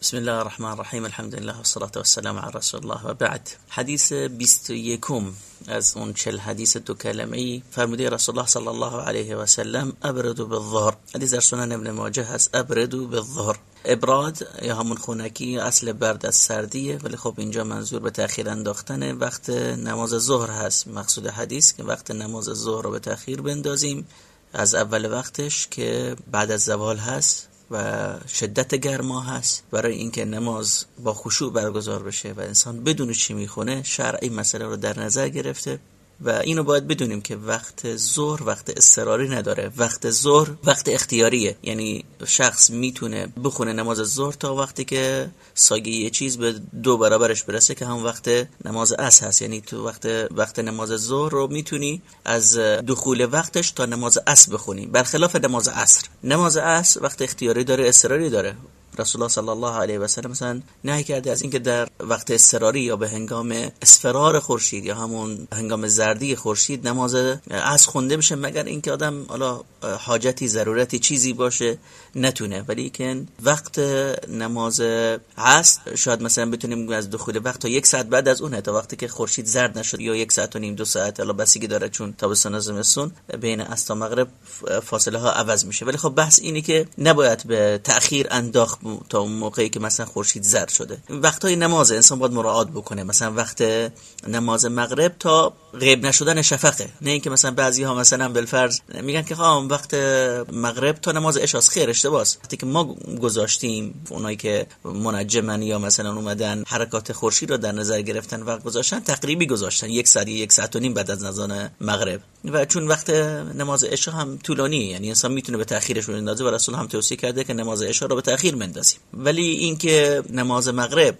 بسم الله الرحمن الرحیم الحمد لله والصلاة والسلام على رسول الله و بعد حدیث 21 از اون چل حدیث دو کلمه ای فرموده رسول الله صلی الله علیه و سلم ابردو بالظهر حدیث در سنن ابن ماجه هست ابردو بالظهر ابراد یا همون خونکی اصل برد از سردیه ولی خب اینجا منظور به تاخیر انداختن وقت نماز ظهر هست مقصود حدیث که وقت نماز ظهر رو به تاخیر بندازیم از اول وقتش که بعد از زوال هست و شدت گرما هست برای اینکه نماز با خشوع برگزار بشه و انسان بدون چی می‌خونه شرع این مسئله رو در نظر گرفته. و اینو باید بدونیم که وقت ظهر وقت اضطراری نداره. وقت ظهر وقت اختیاریه. یعنی شخص می‌تونه بخونه نماز ظهر تا وقتی که سایه یه چیز به دو برابرش برسه که هم وقت نماز عصر هست. یعنی تو وقت وقت نماز ظهر رو می‌تونی از دخول وقتش تا نماز عصر بخونی. برخلاف نماز عصر. نماز عصر وقت اختیاری داره اضطراری داره. رسول الله صلی الله علیه و سلم مثلا نهی کرده از اینکه در وقت اضطراری یا به هنگام اسفرار خورشید یا همون هنگام زردی خورشید نماز از خونده بشه مگر اینکه آدم حالا حاجتی ضرورتی چیزی باشه نتونه ولی که وقت نماز عصر شاید مثلا بتونیم از دخول وقت تا یک ساعت بعد از اونه تا وقتی که خورشید زرد نشد یا یک ساعت و نیم دو ساعت حالا بسیگی داره چون تابستان و زمستون بین عصر تا مغرب فاصله ها عوض میشه ولی خب بحث اینه که نباید به تأخیر انداخت تا اون موقعی که مثلا خورشید زرد شده. وقتای نماز انسان باید مراعات بکنه. مثلا وقت نماز مغرب تا غیب نشدن شفقه. نه اینکه مثلا بعضی ها مثلا بالفرض میگن که خواهم وقت مغرب تا نماز عشاء خیر اشتباس وقتی که ما گذاشتیم اونایی که منجمن یا مثلا اومدن حرکات خورشید رو در نظر گرفتن وقت گذاشتن تقریبی گذاشتن. یک ساعت یک ساعت و نیم بعد از نزان مغرب. و چون وقت نماز عشاء هم طولانی یعنی انسان می‌تونه به تاخیرش بندازه و رسول هم توصیه کرده که نماز عشاء رو به تاخیر بندازیم. ولی اینکه نماز مغرب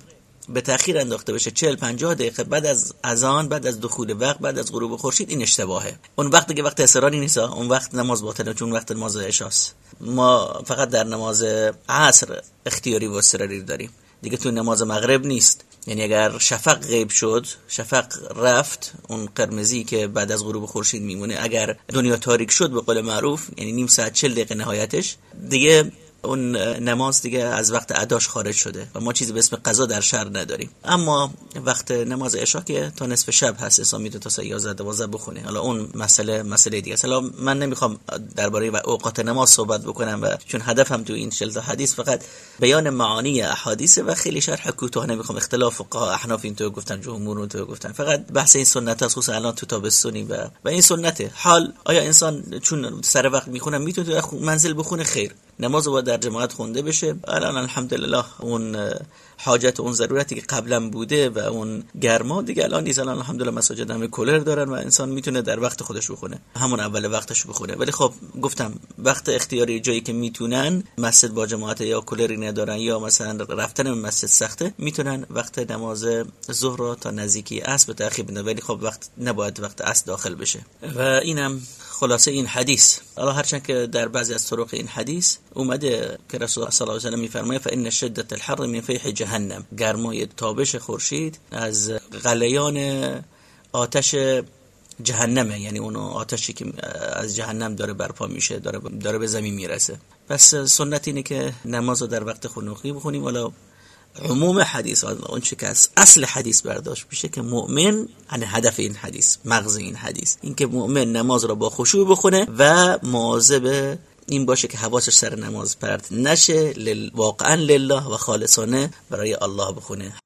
به تاخیر انداخته بشه 40 50 دقیقه بعد از اذان بعد از دخول وقت بعد از غروب خورشید این اشتباهه. اون وقتی که وقت اضطراری نیست اون وقت نماز باطله چون وقت نماز عشاست ما فقط در نماز عصر اختیاری و اضطراری داریم. دیگه تو نماز مغرب نیست. یعنی اگر شفق غیب شد شفق رفت اون قرمزی که بعد از غروب خورشید میمونه اگر دنیا تاریک شد به قول معروف یعنی نیم ساعت 40 دقیقه نهایتش دیگه اون نماز دیگه از وقت اداش خارج شده و ما چیزی به اسم قضا در شهر نداریم. اما وقت نماز عشا که تا نصف شب هست انسان می‌تونه تا 11 12 بخونه. حالا اون مسئله مسئله دیگه حالا من نمی‌خوام درباره اوقات نماز صحبت بکنم و چون هدفم تو این چلتا حدیث فقط بیان معانی احادیث و خیلی شرح کوتاه نمی‌خوام. اختلاف فقها احناف این تو گفتن جمهور تو گفتن. فقط بحث این سنت است الان تو تابستونی و و این سنته. حال آیا انسان چون سر وقت می‌خونه می‌تونه منزل بخونه؟ خیر. نماز باید در جماعت خونده بشه. الان الحمدلله اون حاجت اون ضرورتی که قبلا بوده و اون گرما دیگه الان نیست. الان الحمدلله مساجد همه کولر دارن و انسان می‌تونه در وقت خودش بخونه. همون اول وقتش بخونه. ولی خب گفتم وقت اختیاری جایی که می‌تونن مسجد با جماعت یا کولری ندارن یا مثلا رفتن به مسجد سخته می‌تونن وقت نماز ظهر تا نزدیکی عصر به تاخیر بندازن ولی خب وقت نباید وقت عصر داخل بشه. و اینم خلاصه این حدیث. حالا هرچند که در بعضی از طرق این حدیث اومده که رسول الله صلی الله علیه و میفرمایه فان شدت الحر من فیح جهنم. گرمای تابش خورشید از غلیان آتش جهنمه یعنی اون آتشی که از جهنم داره برپا میشه داره داره به زمین می‌رسه. پس سنت اینه که نماز رو در وقت خنوقی بخونیم. ولی عموم حدیث اون که از اصل حدیث برداشت میشه که مؤمن عن هدف این حدیث مغز این حدیث. اینکه مؤمن نماز را با خشوع بخونه و مواظب این باشه که حواسش سر نماز پرت نشه واقعا لله و خالصانه برای الله بخونه.